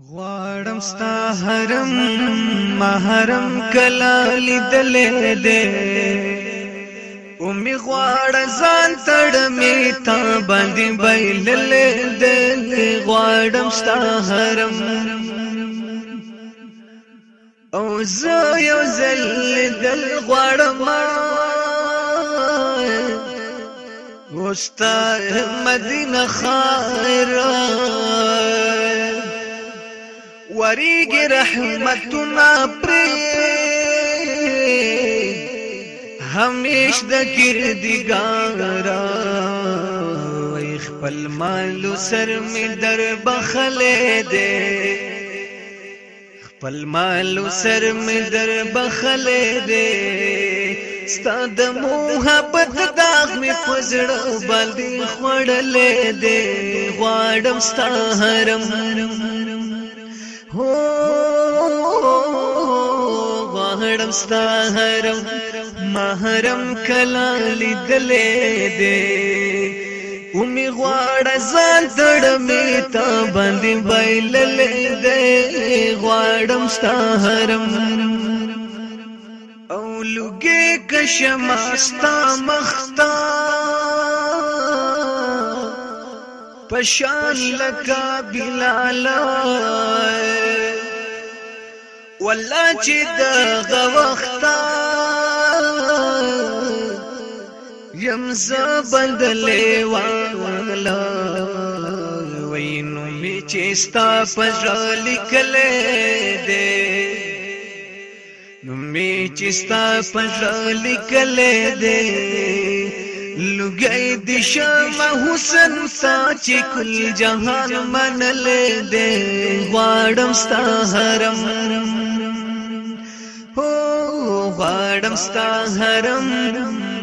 غوارم ستا حرم محرم کلا لیدل دې او می غوار ځان تړ می تا باندې بایلل دې غوارم ستا حرم او زه یو زل دل غوارم وستا مدینه خیره وریږي رحمتنا پرې همیش د کردګارا خپل مال سر می در بخلې دې خپل مال سر می در بخلې دې ستاد محبت داغ می پزړ باندې خړلې دې غواړم ستا حرم هو غړم ستا حرم محرم کلا لیدلې دې اومي غواړ ځان تړ می ته باندې بایلل دې غواړم ستا حرم او لګي کشم ستا مختا پشان لکا بلالا والله چې د وخته يم ز بندلې وانلا وینو می چې ستا پژړ لیکلې دې نو می چې ستا پژړ لیکلې دې لګي د شام حسین تا چې کل جهان منلې دې غواړم ستا حرم هو غواړم ستا حرم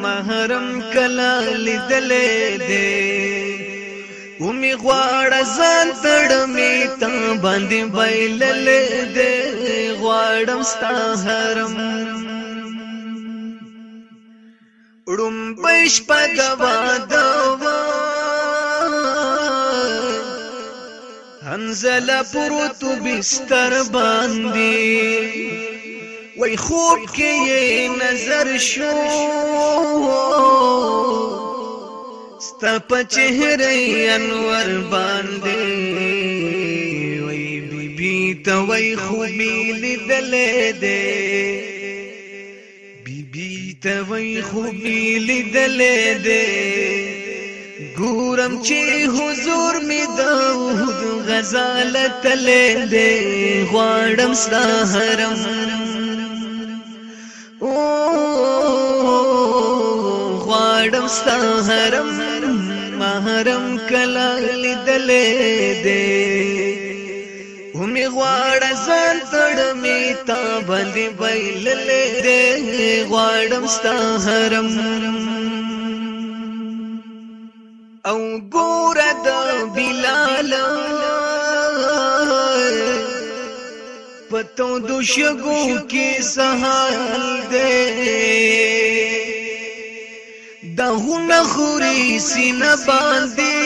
محرم کلا لیدلې دې ومی غواړ ځان تړ می ته باندې بایللې دې غواړم ستا حرم ړومبش په دواده هنزل پروت بستر باندې وای خوب کې نظر شو ست په چهره انور باندې وای بیبي ته وای خو می لیدلې ده توي خو می لیدلې دې ګورم چې حضور می د وحد غزال تلې دې غواړم ستا حرم او غواړم ستا حرم محرم کلا لیدلې دې ومې غواړه ځان تړمې تا باندې بیل لرې غواړم ستا حرم او ګور د بلال پتو د شګو کې سهال دې دهونه خوري سینه باندې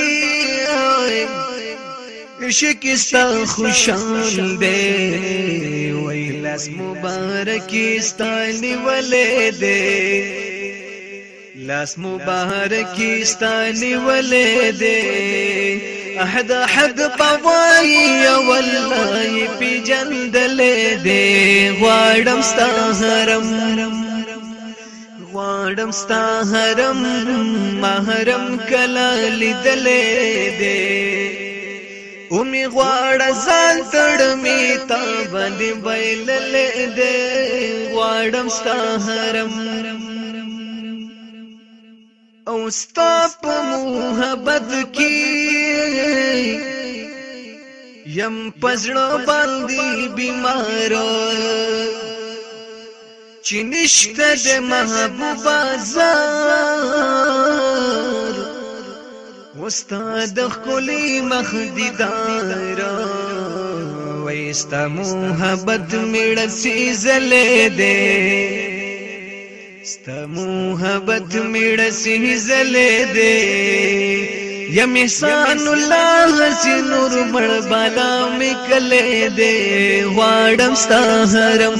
عشق استا خوشان دے ویلس مبارک استا نیولے دے لاس مبارک استا نیولے دے احد احد پوائی والله پی جندل دے غواړم ستا حرم غواړم ستا حرم محرم کلا لیدل دے او می غواړه ځان تړ می تا باندې بیلل دې غواړم ستا حرم او ستا په محبت کې یم پزړه باندې بیمار چنشت د محبوب ځان استاد خلی مخ دیدارا وستا محبت میړه سي زلې دې ستا محبت میړه سي زلې دې یم احسان الله چې نور مړ بالا مې کله دې واړم ستا حرم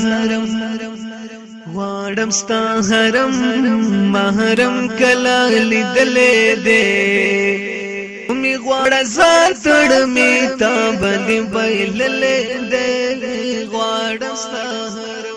واړم ستا حرم محرم کله لیدلې دې می غواړه زړه می تا باندې ویللې دې غواړم ستا حرم